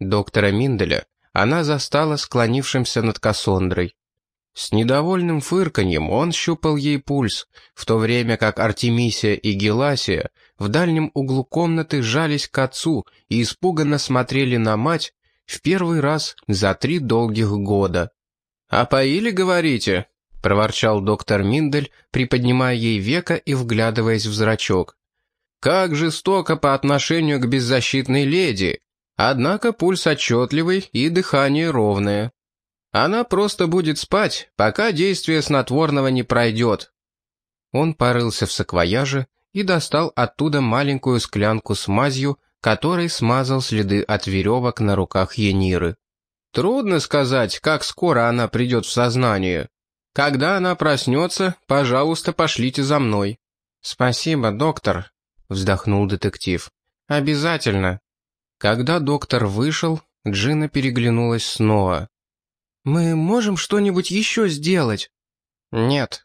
Доктора Минделя она застала склонившимся над Кассандрой. С недовольным фырканьем он щупал ей пульс, в то время как Артемисия и Геласия в дальнем углу комнаты жались к отцу и испуганно смотрели на мать в первый раз за три долгих года. «А поили, говорите?» — проворчал доктор Миндель, приподнимая ей века и вглядываясь в зрачок. «Как жестоко по отношению к беззащитной леди! Однако пульс отчетливый и дыхание ровное. Она просто будет спать, пока действие снотворного не пройдет». Он порылся в саквояже и достал оттуда маленькую склянку с мазью, которой смазал следы от веревок на руках Ениры. «Трудно сказать, как скоро она придет в сознание. Когда она проснется, пожалуйста, пошлите за мной». «Спасибо, доктор», — вздохнул детектив. «Обязательно». Когда доктор вышел, Джина переглянулась снова. «Мы можем что-нибудь еще сделать?» «Нет».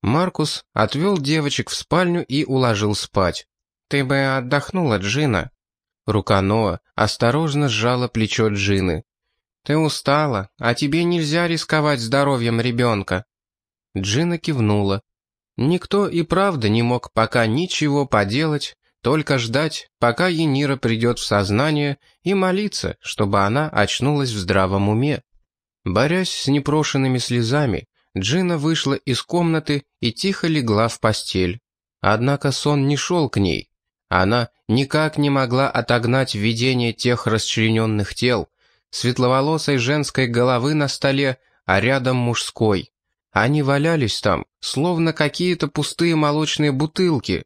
Маркус отвел девочек в спальню и уложил спать. «Ты бы отдохнула, Джина». Рука Ноа осторожно сжала плечо Джины. «Ты устала, а тебе нельзя рисковать здоровьем ребенка». Джина кивнула. Никто и правда не мог пока ничего поделать, только ждать, пока Енира придет в сознание, и молиться, чтобы она очнулась в здравом уме. Борясь с непрошенными слезами, Джина вышла из комнаты и тихо легла в постель. Однако сон не шел к ней. Она никак не могла отогнать видение тех расчлененных тел, светловолосой женской головы на столе, а рядом мужской. Они валялись там, словно какие-то пустые молочные бутылки.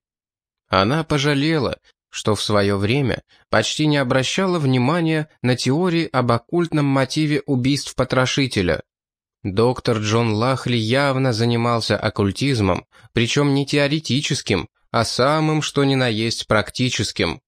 Она пожалела, что в свое время почти не обращала внимания на теории об оккультном мотиве убийств потрошителя. Доктор Джон Лахли явно занимался оккультизмом, причем не теоретическим, а самым что ни на есть практическим.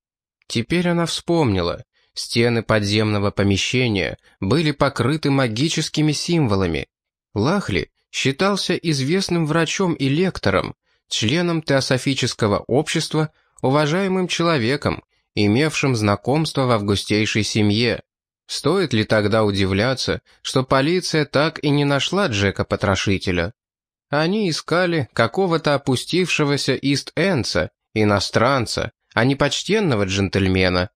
Теперь она вспомнила, стены подземного помещения были покрыты магическими символами. Лахли считался известным врачом и лектором, членом теософического общества, уважаемым человеком, имевшим знакомство в августейшей семье. Стоит ли тогда удивляться, что полиция так и не нашла Джека-потрошителя? Они искали какого-то опустившегося Ист-Энца, иностранца, а не почтенного джентльмена.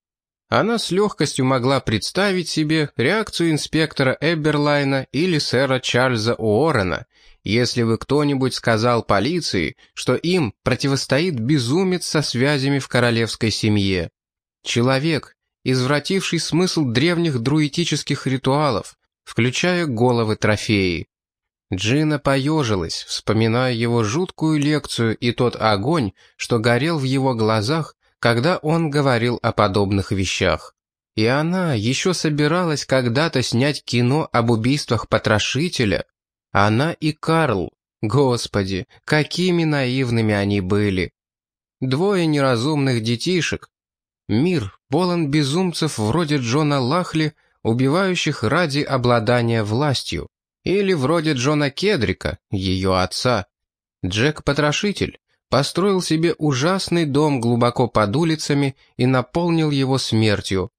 Она с легкостью могла представить себе реакцию инспектора Эберлайна или сэра Чарльза Уоррена, если бы кто-нибудь сказал полиции, что им противостоит безумец со связями в королевской семье. Человек, извративший смысл древних друидических ритуалов, включая головы-трофеи. Джина поежилась, вспоминая его жуткую лекцию и тот огонь, что горел в его глазах, когда он говорил о подобных вещах. И она еще собиралась когда-то снять кино об убийствах потрошителя. Она и Карл. Господи, какими наивными они были. Двое неразумных детишек. Мир полон безумцев вроде Джона Лахли, убивающих ради обладания властью. Или вроде Джона Кедрика, ее отца. Джек-потрошитель, построил себе ужасный дом глубоко под улицами и наполнил его смертью.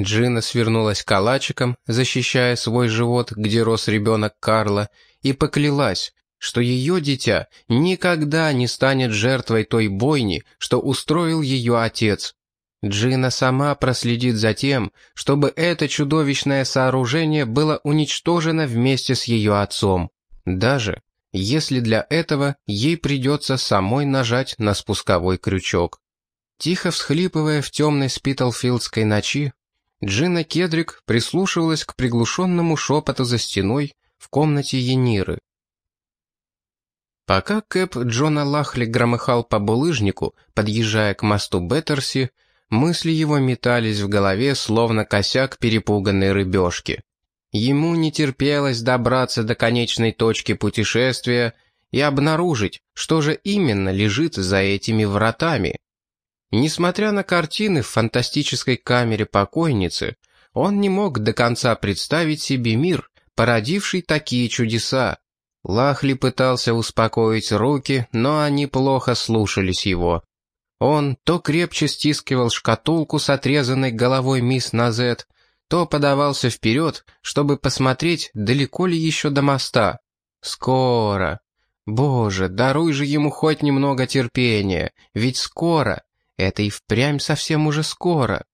Джина свернулась калачиком, защищая свой живот, где рос ребенок Карла, и поклялась, что ее дитя никогда не станет жертвой той бойни, что устроил ее отец. Джина сама проследит за тем, чтобы это чудовищное сооружение было уничтожено вместе с ее отцом. Даже если для этого ей придется самой нажать на спусковой крючок. Тихо всхлипывая в темной спитлфилдской ночи, Джина Кедрик прислушивалась к приглушенному шепоту за стеной в комнате Ениры. Пока Кэп Джона Лахли громыхал по булыжнику, подъезжая к мосту Беттерси, мысли его метались в голове, словно косяк перепуганной рыбешки. Ему не терпелось добраться до конечной точки путешествия и обнаружить, что же именно лежит за этими вратами. Несмотря на картины в фантастической камере покойницы, он не мог до конца представить себе мир, породивший такие чудеса. Лахли пытался успокоить руки, но они плохо слушались его. Он то крепче стискивал шкатулку с отрезанной головой мисс Назет, то подавался вперед, чтобы посмотреть, далеко ли еще до моста. Скоро. Боже, даруй же ему хоть немного терпения, ведь скоро. Это и впрямь совсем уже скоро.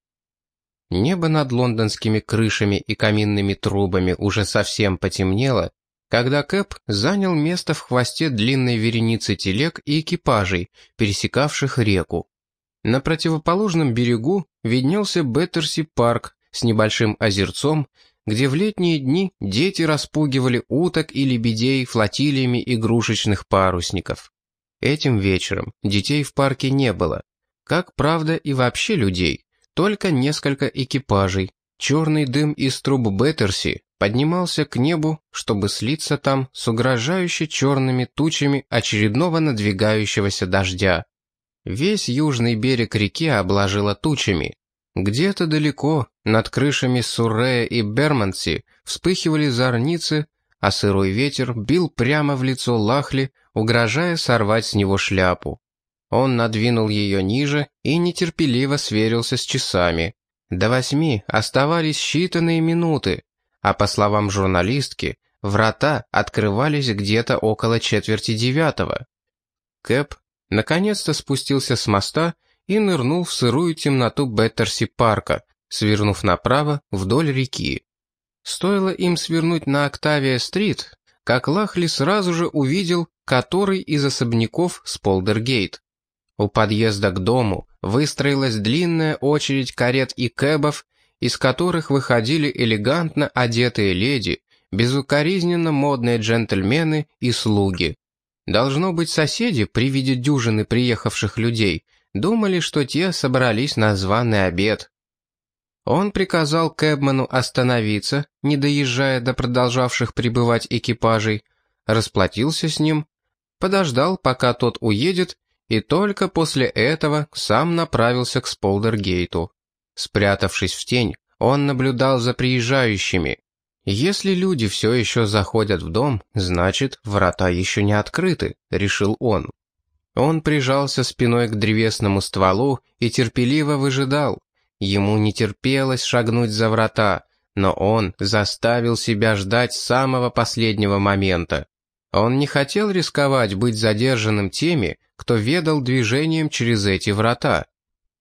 Небо над лондонскими крышами и каминными трубами уже совсем потемнело, когда Кэп занял место в хвосте длинной вереницы телег и экипажей, пересекавших реку. На противоположном берегу виднелся Беттерси парк с небольшим озерцом, где в летние дни дети распугивали уток и лебедей флотилиями игрушечных парусников. Этим вечером детей в парке не было, как правда и вообще людей, только несколько экипажей. Черный дым из труб Беттерси поднимался к небу, чтобы слиться там с угрожающе черными тучами очередного надвигающегося дождя. Весь южный берег реки обложило тучами. Где-то далеко, над крышами Суррея и Берманси, вспыхивали зорницы, а сырой ветер бил прямо в лицо Лахли, угрожая сорвать с него шляпу. Он надвинул ее ниже и нетерпеливо сверился с часами. До восьми оставались считанные минуты, а по словам журналистки, врата открывались где-то около четверти девятого. Кэп наконец-то спустился с моста и нырнул в сырую темноту Беттерси-парка, свернув направо вдоль реки. Стоило им свернуть на Октавия-стрит, как Лахли сразу же увидел, который из особняков Сполдергейт. У подъезда к дому выстроилась длинная очередь карет и кэбов, из которых выходили элегантно одетые леди, безукоризненно модные джентльмены и слуги. Должно быть, соседи при виде дюжины приехавших людей думали, что те собрались на званый обед. Он приказал Кэбману остановиться, не доезжая до продолжавших прибывать экипажей, расплатился с ним, подождал, пока тот уедет, и только после этого сам направился к Сполдергейту. Спрятавшись в тень, он наблюдал за приезжающими. «Если люди все еще заходят в дом, значит, врата еще не открыты», — решил он. Он прижался спиной к древесному стволу и терпеливо выжидал. Ему не терпелось шагнуть за врата, но он заставил себя ждать самого последнего момента. Он не хотел рисковать быть задержанным теми, кто ведал движением через эти врата.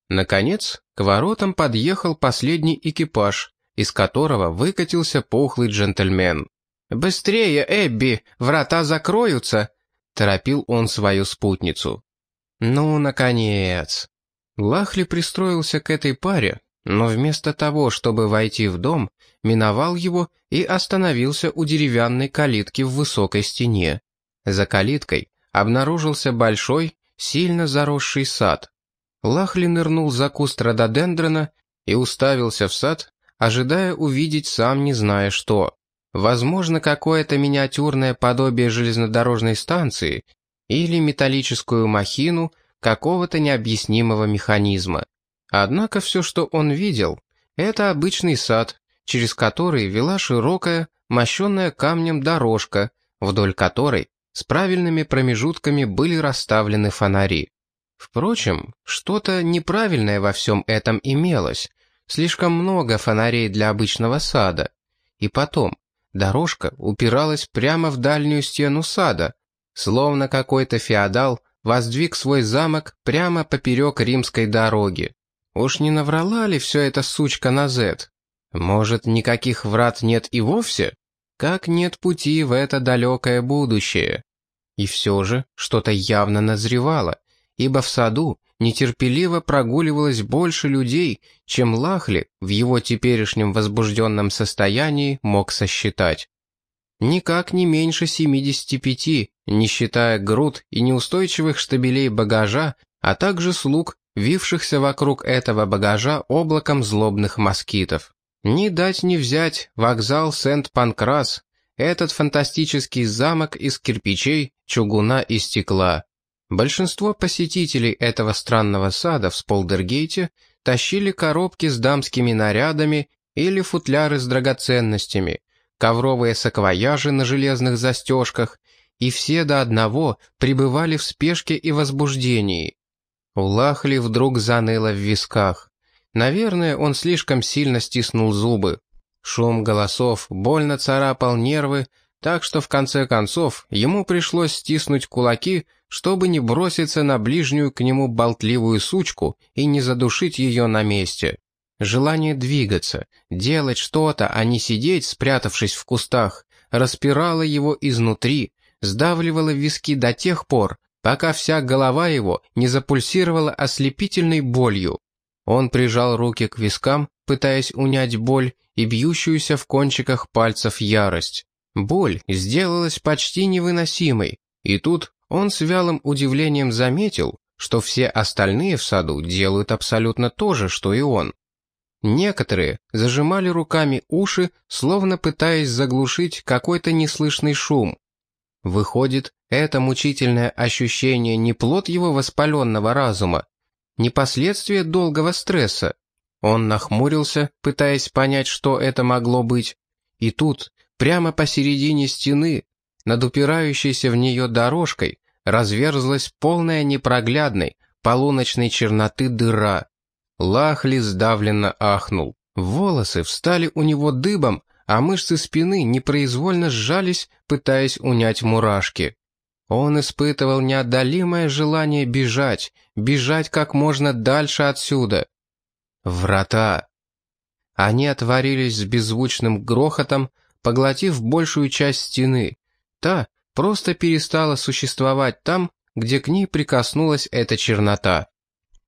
Наконец, к воротам подъехал последний экипаж, из которого выкатился пухлый джентльмен. «Быстрее, Эбби, врата закроются!» — торопил он свою спутницу. «Ну, наконец!» Лахли пристроился к этой паре, но вместо того, чтобы войти в дом, миновал его и остановился у деревянной калитки в высокой стене. За калиткой обнаружился большой, сильно заросший сад. Лахли нырнул за куст рододендрона и уставился в сад, ожидая увидеть сам не зная что. Возможно, какое-то миниатюрное подобие железнодорожной станции или металлическую махину какого-то необъяснимого механизма. Однако все, что он видел, это обычный сад, через который вела широкая, мощенная камнем дорожка, вдоль которой с правильными промежутками были расставлены фонари. Впрочем, что-то неправильное во всем этом имелось. Слишком много фонарей для обычного сада. И потом, дорожка упиралась прямо в дальнюю стену сада, словно какой-то феодал воздвиг свой замок прямо поперек римской дороги. Уж не наврала ли все это сучка на Z? Может, никаких врат нет и вовсе? Как нет пути в это далекое будущее? И все же что-то явно назревало ибо в саду нетерпеливо прогуливалось больше людей, чем Лахли в его теперешнем возбужденном состоянии мог сосчитать. Никак не меньше 75, не считая груд и неустойчивых штабелей багажа, а также слуг, вившихся вокруг этого багажа облаком злобных москитов. Ни дать ни взять вокзал Сент-Панкрас, этот фантастический замок из кирпичей, чугуна и стекла. Большинство посетителей этого странного сада в Сполдергейте тащили коробки с дамскими нарядами или футляры с драгоценностями, ковровые саквояжи на железных застежках, и все до одного пребывали в спешке и возбуждении. У Лахли вдруг заныло в висках. Наверное, он слишком сильно стиснул зубы. Шум голосов больно царапал нервы, так что в конце концов ему пришлось стиснуть кулаки, чтобы не броситься на ближнюю к нему болтливую сучку и не задушить ее на месте. Желание двигаться, делать что-то, а не сидеть, спрятавшись в кустах, распирало его изнутри, сдавливало виски до тех пор, пока вся голова его не запульсировала ослепительной болью. Он прижал руки к вискам, пытаясь унять боль и бьющуюся в кончиках пальцев ярость. Боль сделалась почти невыносимой, и тут он с вялым удивлением заметил, что все остальные в саду делают абсолютно то же, что и он. Некоторые зажимали руками уши, словно пытаясь заглушить какой-то неслышный шум. Выходит, это мучительное ощущение не плод его воспаленного разума, не последствие долгого стресса. Он нахмурился, пытаясь понять, что это могло быть. И тут, Прямо посередине стены, над упирающейся в нее дорожкой, разверзлась полная непроглядной, полуночной черноты дыра. Лахли сдавленно ахнул. Волосы встали у него дыбом, а мышцы спины непроизвольно сжались, пытаясь унять мурашки. Он испытывал неодолимое желание бежать, бежать как можно дальше отсюда. Врата. Они отворились с беззвучным грохотом, поглотив большую часть стены. Та просто перестала существовать там, где к ней прикоснулась эта чернота.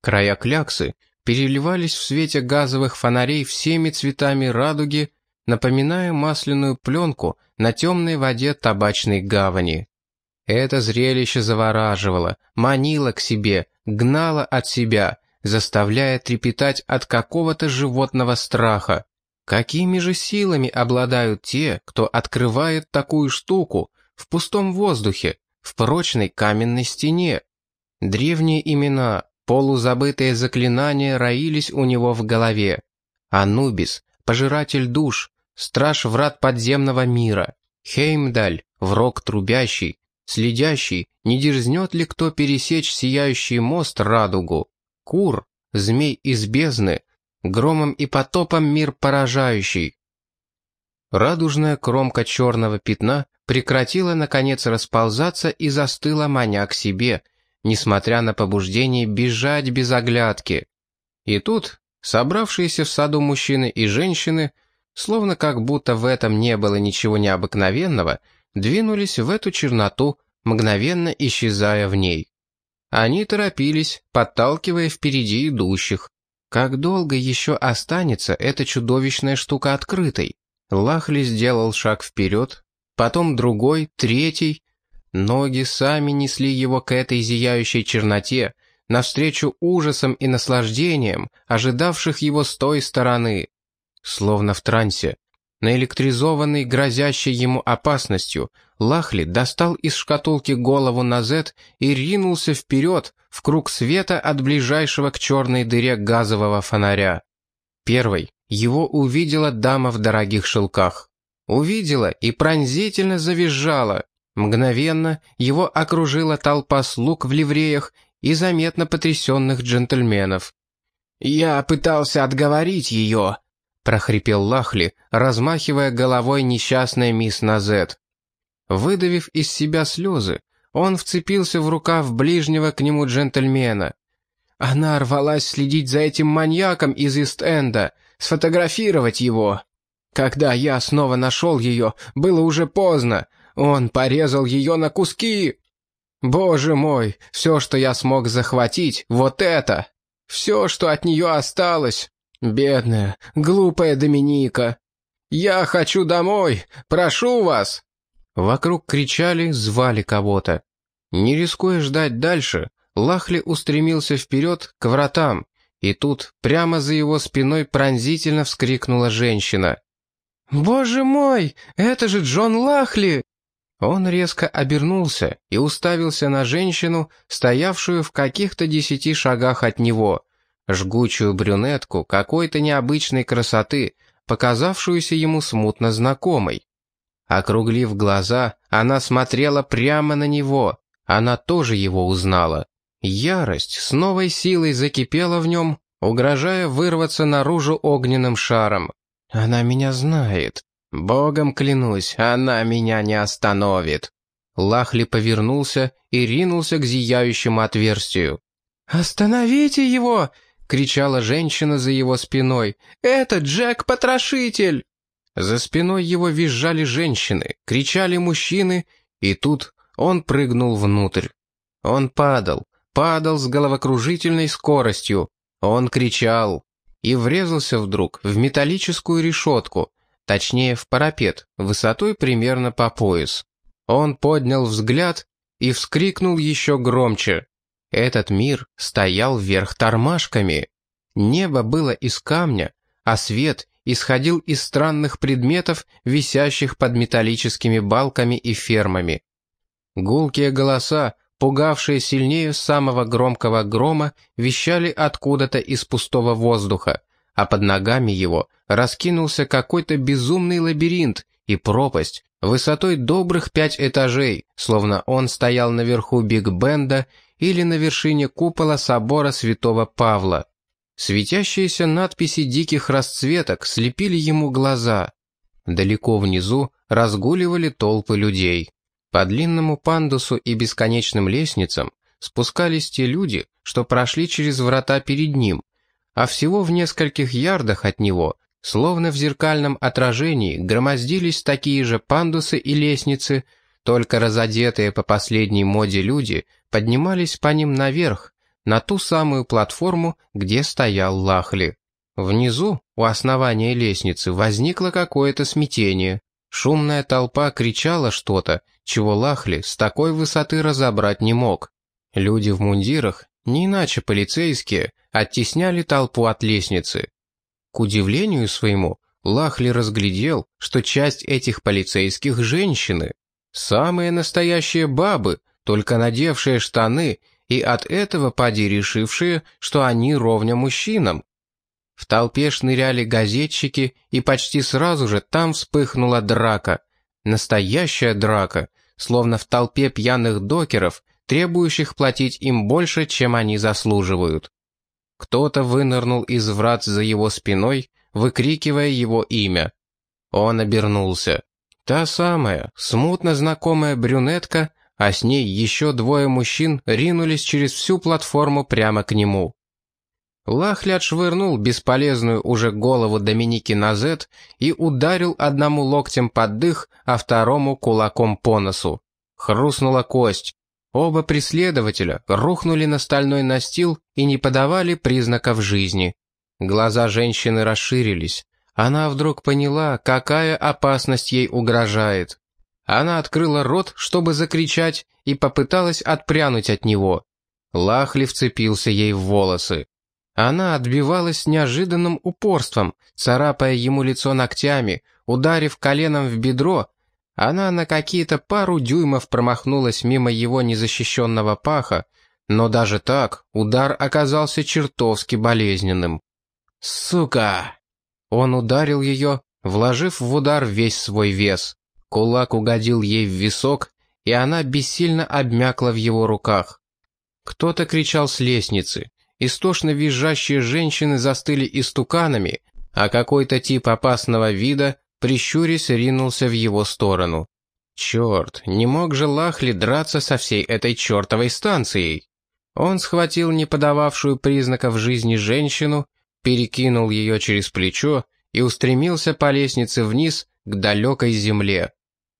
Края кляксы переливались в свете газовых фонарей всеми цветами радуги, напоминая масляную пленку на темной воде табачной гавани. Это зрелище завораживало, манило к себе, гнало от себя, заставляя трепетать от какого-то животного страха. Какими же силами обладают те, кто открывает такую штуку в пустом воздухе, в прочной каменной стене? Древние имена, полузабытые заклинания роились у него в голове. Анубис, пожиратель душ, страж врат подземного мира, Хеймдаль, враг трубящий, следящий, не дерзнет ли кто пересечь сияющий мост радугу, Кур, змей из бездны, громом и потопом мир поражающий. Радужная кромка черного пятна прекратила, наконец, расползаться и застыла маня к себе, несмотря на побуждение бежать без оглядки. И тут собравшиеся в саду мужчины и женщины, словно как будто в этом не было ничего необыкновенного, двинулись в эту черноту, мгновенно исчезая в ней. Они торопились, подталкивая впереди идущих. Как долго еще останется эта чудовищная штука открытой? Лахли сделал шаг вперед, потом другой, третий. Ноги сами несли его к этой зияющей черноте, навстречу ужасам и наслаждениям, ожидавших его с той стороны. Словно в трансе, наэлектризованный грозящей ему опасностью, Лахли достал из шкатулки голову Назет и ринулся вперед, в круг света от ближайшего к черной дыре газового фонаря. Первой его увидела дама в дорогих шелках. Увидела и пронзительно завизжала. Мгновенно его окружила толпа слуг в ливреях и заметно потрясенных джентльменов. «Я пытался отговорить ее», — прохрипел Лахли, размахивая головой несчастная мисс Назет. Выдавив из себя слезы, он вцепился в рукав ближнего к нему джентльмена. Она рвалась следить за этим маньяком из Ист-Энда, сфотографировать его. Когда я снова нашел ее, было уже поздно. Он порезал ее на куски. Боже мой, все, что я смог захватить, вот это. Все, что от нее осталось. Бедная, глупая Доминика. Я хочу домой, прошу вас. Вокруг кричали, звали кого-то. Не рискуя ждать дальше, Лахли устремился вперед к вратам, и тут прямо за его спиной пронзительно вскрикнула женщина. «Боже мой, это же Джон Лахли!» Он резко обернулся и уставился на женщину, стоявшую в каких-то десяти шагах от него, жгучую брюнетку какой-то необычной красоты, показавшуюся ему смутно знакомой. Округлив глаза, она смотрела прямо на него. Она тоже его узнала. Ярость с новой силой закипела в нем. угрожая вырваться наружу огненным шаром. «Она меня знает. Богом клянусь, она меня не остановит». Лахли повернулся и ринулся к зияющему отверстию. «Остановите его!» — кричала женщина за его спиной. «Это Джек-потрошитель!» За спиной его визжали женщины, кричали мужчины, и тут он прыгнул внутрь. Он падал, падал с головокружительной скоростью. Он кричал и врезался вдруг в металлическую решетку, точнее в парапет, высотой примерно по пояс. Он поднял взгляд и вскрикнул еще громче. Этот мир стоял вверх тормашками. Небо было из камня, а свет исходил из странных предметов, висящих под металлическими балками и фермами. Гулкие голоса, пугавшие сильнее самого громкого грома, вещали откуда-то из пустого воздуха, а под ногами его раскинулся какой-то безумный лабиринт и пропасть, высотой добрых пять этажей, словно он стоял наверху Биг-Бенда или на вершине купола собора святого Павла. Светящиеся надписи диких расцветок слепили ему глаза. Далеко внизу разгуливали толпы людей. По длинному пандусу и бесконечным лестницам спускались те люди, что прошли через врата перед ним, а всего в нескольких ярдах от него, словно в зеркальном отражении, громоздились такие же пандусы и лестницы, только разодетые по последней моде люди поднимались по ним наверх, на ту самую платформу, где стоял Лахли. Внизу, у основания лестницы, возникло какое-то смятение. Шумная толпа кричала что-то, чего Лахли с такой высоты разобрать не мог. Люди в мундирах, не иначе полицейские, оттесняли толпу от лестницы. К удивлению своему, Лахли разглядел, что часть этих полицейских – женщины. Самые настоящие бабы, только надевшие штаны и от этого поди решившие, что они ровня мужчинам. В толпе шныряли газетчики, и почти сразу же там вспыхнула драка. Настоящая драка, словно в толпе пьяных докеров, требующих платить им больше, чем они заслуживают. Кто-то вынырнул из врат за его спиной, выкрикивая его имя. Он обернулся. Та самая, смутно знакомая брюнетка а с ней еще двое мужчин ринулись через всю платформу прямо к нему. Лахли отшвырнул бесполезную уже голову Доминики Назет и ударил одному локтем под дых, а второму кулаком по носу. Хрустнула кость. Оба преследователя рухнули на стальной настил и не подавали признаков жизни. Глаза женщины расширились. Она вдруг поняла, какая опасность ей угрожает. Она открыла рот, чтобы закричать, и попыталась отпрянуть от него. Лахли вцепился ей в волосы. Она отбивалась неожиданным упорством, царапая ему лицо ногтями, ударив коленом в бедро. Она на какие-то пару дюймов промахнулась мимо его незащищенного паха, но даже так удар оказался чертовски болезненным. «Сука!» Он ударил ее, вложив в удар весь свой вес. Кулак угодил ей в висок, и она бессильно обмякла в его руках. Кто-то кричал с лестницы. Истошно визжащие женщины застыли истуканами, а какой-то тип опасного вида, прищурясь, ринулся в его сторону. Черт, не мог же Лахли драться со всей этой чертовой станцией. Он схватил не подававшую признаков жизни женщину, перекинул ее через плечо и устремился по лестнице вниз к далекой земле.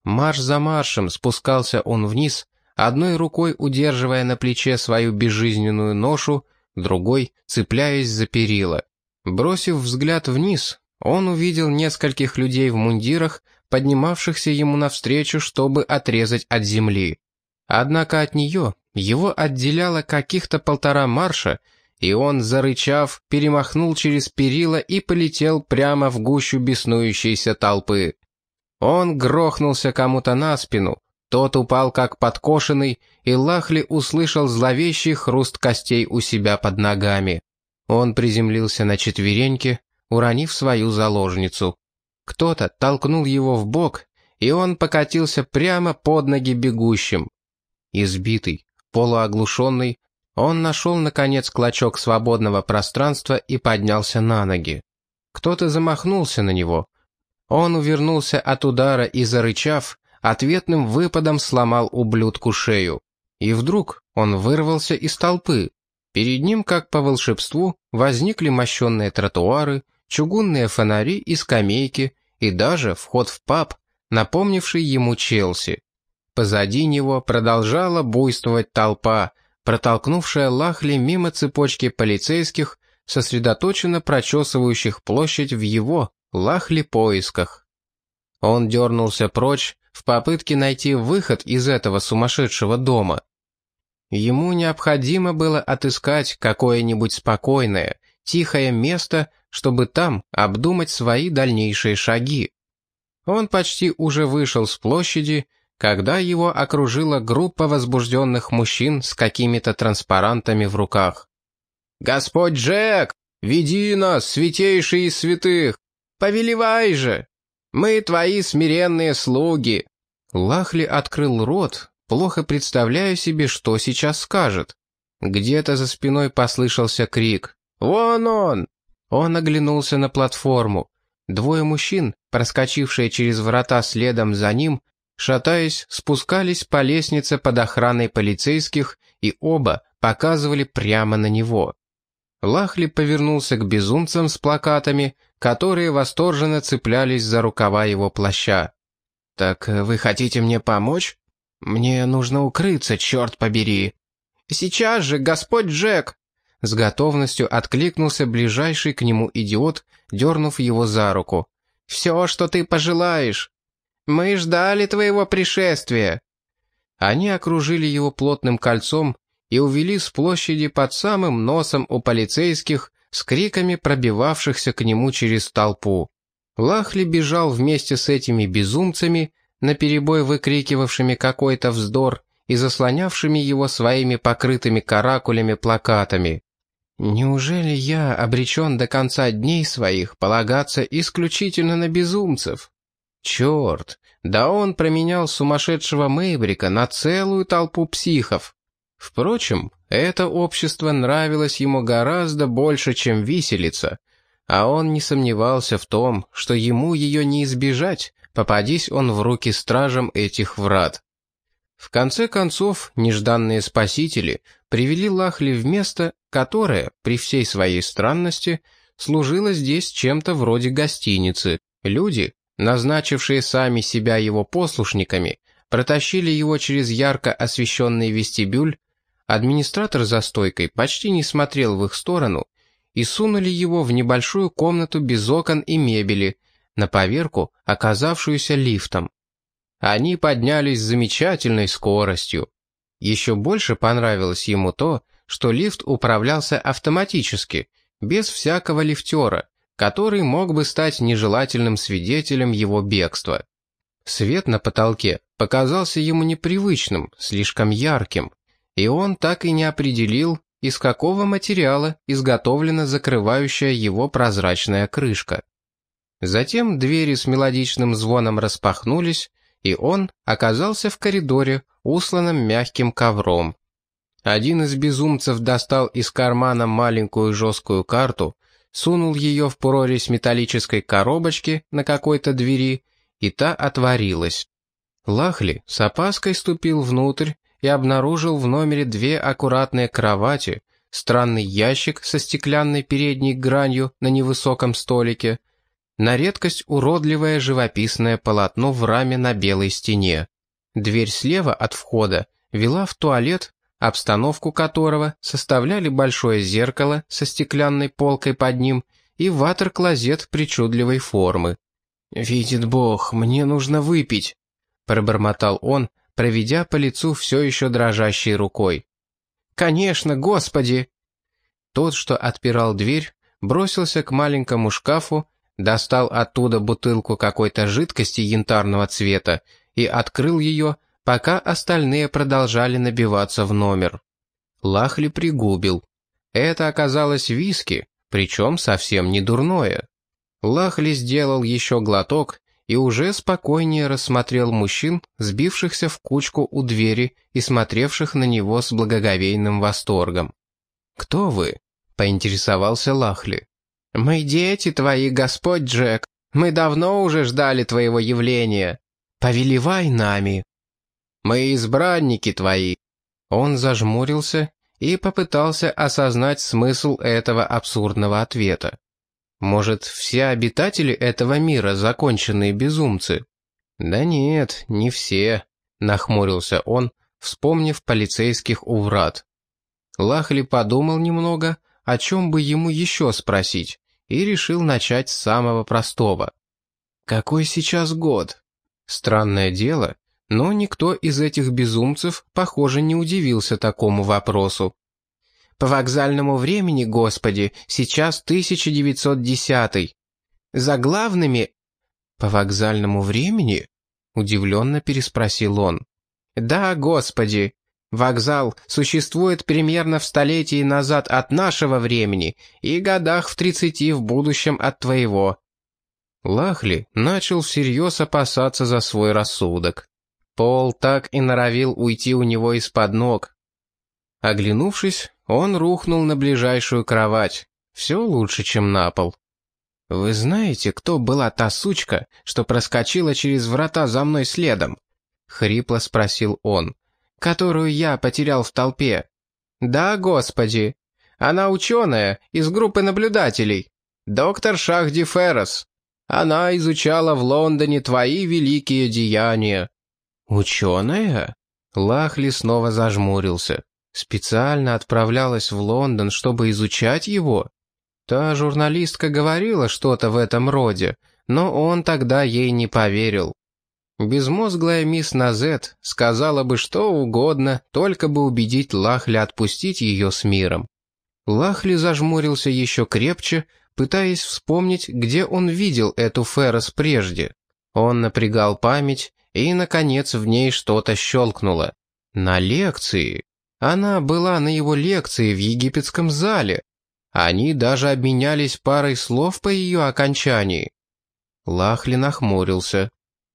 Марш за маршем спускался он вниз, одной рукой удерживая на плече свою безжизненную ношу, другой цепляясь за перила. Бросив взгляд вниз, он увидел нескольких людей в мундирах, поднимавшихся ему навстречу, чтобы отрезать от земли. Однако от нее его отделяло каких-то полтора марша, и он, зарычав, перемахнул через перила и полетел прямо в гущу беснующейся толпы. Он грохнулся кому-то на спину, тот упал как подкошенный, и Лахли услышал зловещий хруст костей у себя под ногами. Он приземлился на четвереньки, уронив свою заложницу. Кто-то толкнул его в бок, и он покатился прямо под ноги бегущим. Избитый, полуоглушенный, Он нашел, наконец, клочок свободного пространства и поднялся на ноги. Кто-то замахнулся на него. Он увернулся от удара и, зарычав, ответным выпадом сломал ублюдку шею. И вдруг он вырвался из толпы. Перед ним, как по волшебству, возникли мощенные тротуары, чугунные фонари и скамейки, и даже вход в паб, напомнивший ему Челси. Позади него продолжала буйствовать толпа, протолкнувшая Лахли мимо цепочки полицейских, сосредоточенно прочесывающих площадь в его, Лахли, поисках. Он дернулся прочь в попытке найти выход из этого сумасшедшего дома. Ему необходимо было отыскать какое-нибудь спокойное, тихое место, чтобы там обдумать свои дальнейшие шаги. Он почти уже вышел с площади, когда его окружила группа возбужденных мужчин с какими-то транспарантами в руках. «Господь Джек, веди нас, святейший из святых! Повелевай же! Мы твои смиренные слуги!» Лахли открыл рот, плохо представляя себе, что сейчас скажет. Где-то за спиной послышался крик. «Вон он!» Он оглянулся на платформу. Двое мужчин, проскочившие через врата следом за ним, шатаясь, спускались по лестнице под охраной полицейских, и оба показывали прямо на него. Лахли повернулся к безумцам с плакатами, которые восторженно цеплялись за рукава его плаща. «Так вы хотите мне помочь? Мне нужно укрыться, черт побери!» «Сейчас же, господь Джек!» С готовностью откликнулся ближайший к нему идиот, дернув его за руку. «Все, что ты пожелаешь!» Мы ждали твоего пришествия». Они окружили его плотным кольцом и увели с площади под самым носом у полицейских с криками пробивавшихся к нему через толпу. Лахли бежал вместе с этими безумцами, наперебой выкрикивавшими какой-то вздор и заслонявшими его своими покрытыми каракулями плакатами. «Неужели я обречен до конца дней своих полагаться исключительно на безумцев?» Черт, да он променял сумасшедшего Мейбрика на целую толпу психов. Впрочем, это общество нравилось ему гораздо больше, чем виселица, а он не сомневался в том, что ему ее не избежать, попадись он в руки стражам этих врат. В конце концов, нежданные спасители привели Лахли в место, которое, при всей своей странности, служило здесь чем-то вроде гостиницы. Люди, назначившие сами себя его послушниками, протащили его через ярко освещенный вестибюль, администратор за стойкой почти не смотрел в их сторону и сунули его в небольшую комнату без окон и мебели, на поверку, оказавшуюся лифтом. Они поднялись с замечательной скоростью. Еще больше понравилось ему то, что лифт управлялся автоматически, без всякого лифтера, который мог бы стать нежелательным свидетелем его бегства. Свет на потолке показался ему непривычным, слишком ярким, и он так и не определил, из какого материала изготовлена закрывающая его прозрачная крышка. Затем двери с мелодичным звоном распахнулись, и он оказался в коридоре, усланном мягким ковром. Один из безумцев достал из кармана маленькую жесткую карту, сунул ее в прорезь металлической коробочки на какой-то двери, и та отворилась. Лахли с опаской ступил внутрь и обнаружил в номере две аккуратные кровати, странный ящик со стеклянной передней гранью на невысоком столике, на редкость уродливое живописное полотно в раме на белой стене. Дверь слева от входа вела в туалет обстановку которого составляли большое зеркало со стеклянной полкой под ним и ватер-клозет причудливой формы. «Видит Бог, мне нужно выпить», — пробормотал он, проведя по лицу все еще дрожащей рукой. «Конечно, Господи!» Тот, что отпирал дверь, бросился к маленькому шкафу, достал оттуда бутылку какой-то жидкости янтарного цвета и открыл ее, пока остальные продолжали набиваться в номер. Лахли пригубил. Это оказалось виски, причем совсем не дурное. Лахли сделал еще глоток и уже спокойнее рассмотрел мужчин, сбившихся в кучку у двери и смотревших на него с благоговейным восторгом. «Кто вы?» — поинтересовался Лахли. «Мы дети твои, Господь Джек. Мы давно уже ждали твоего явления. Повелевай нами». «Мы избранники твои». Он зажмурился и попытался осознать смысл этого абсурдного ответа. Может, все обитатели этого мира законченные безумцы? Да нет, не все, нахмурился он, вспомнив полицейских у врат. Лахли подумал немного, о чем бы ему еще спросить, и решил начать с самого простого. Какой сейчас год? Странное дело, но никто из этих безумцев, похоже, не удивился такому вопросу. По вокзальному времени, Господи, сейчас 1910 За главными... По вокзальному времени? Удивленно переспросил он. Да, Господи. Вокзал существует примерно в столетии назад от нашего времени и годах в тридцати в будущем от твоего. Лахли начал всерьез опасаться за свой рассудок. Пол так и норовил уйти у него из-под ног. Оглянувшись, он рухнул на ближайшую кровать. Все лучше, чем на пол. «Вы знаете, кто была та сучка, что проскочила через врата за мной следом?» — хрипло спросил он. «Которую я потерял в толпе». «Да, господи. Она ученая, из группы наблюдателей. Доктор Шахди Феррес. Она изучала в Лондоне твои великие деяния». «Ученая?» Лахли снова зажмурился. Специально отправлялась в Лондон, чтобы изучать его? Та журналистка говорила что-то в этом роде, но он тогда ей не поверил. Безмозглая мисс Назет сказала бы что угодно, только бы убедить Лахли отпустить ее с миром. Лахли зажмурился еще крепче, пытаясь вспомнить, где он видел эту Феррес прежде. Он напрягал память, и, наконец, в ней что-то щелкнуло. На лекции. Она была на его лекции в египетском зале. Они даже обменялись парой слов по ее окончании. Лахли нахмурился.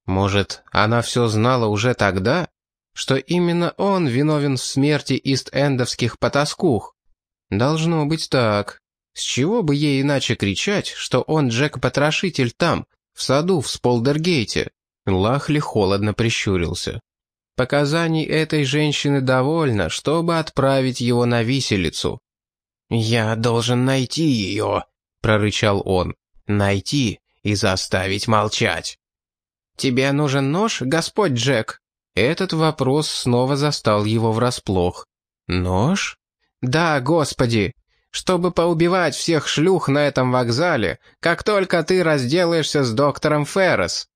Может, она все знала уже тогда? Что именно он виновен в смерти ист-эндовских потаскух? Должно быть так. С чего бы ей иначе кричать, что он Джек-потрошитель там, в саду в Сполдергейте? Лахли холодно прищурился. Показаний этой женщины довольно, чтобы отправить его на виселицу. «Я должен найти ее», — прорычал он. «Найти и заставить молчать». «Тебе нужен нож, Господь Джек?» Этот вопрос снова застал его врасплох. «Нож?» «Да, Господи! Чтобы поубивать всех шлюх на этом вокзале, как только ты разделаешься с доктором Феррес».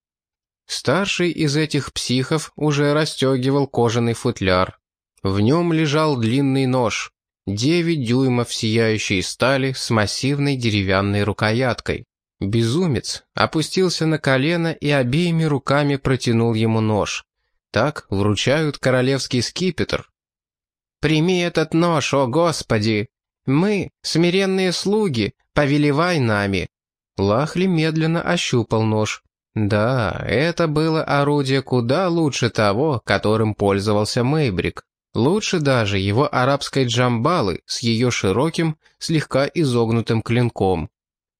Старший из этих психов уже расстегивал кожаный футляр. В нем лежал длинный нож, девять дюймов сияющей стали с массивной деревянной рукояткой. Безумец опустился на колено и обеими руками протянул ему нож. Так вручают королевский скипетр. «Прими этот нож, о Господи! Мы, смиренные слуги, повелевай нами!» Лахли медленно ощупал нож, да, это было орудие куда лучше того, которым пользовался Мейбрик. Лучше даже его арабской джамбалы с ее широким, слегка изогнутым клинком.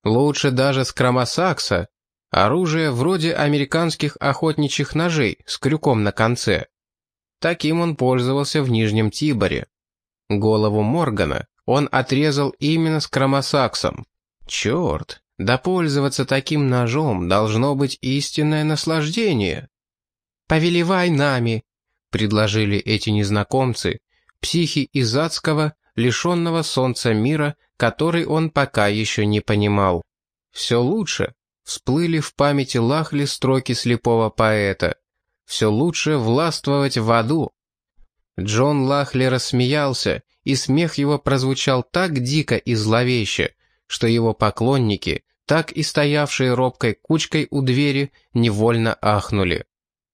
Лучше даже скромосакса, оружие вроде американских охотничьих ножей с крюком на конце. Таким он пользовался в Нижнем Тиборе. Голову Моргана он отрезал именно скромосаксом. Черт, да пользоваться таким ножом должно быть истинное наслаждение. «Повелевай нами», — предложили эти незнакомцы, психи из адского, лишенного солнца мира, который он пока еще не понимал. Все лучше. Всплыли в памяти Лахли строки слепого поэта. Все лучше властвовать в аду. Джон Лахли рассмеялся, и смех его прозвучал так дико и зловеще, что его поклонники, так и стоявшие робкой кучкой у двери, невольно ахнули.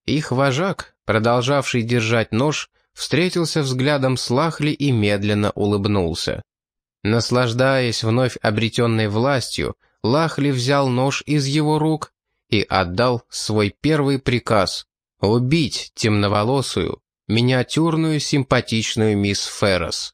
Их вожак, продолжавший держать нож, встретился взглядом с Лахли и медленно улыбнулся. Наслаждаясь вновь обретенной властью, Лахли взял нож из его рук и отдал свой первый приказ — убить темноволосую, миниатюрную симпатичную мисс Феррес.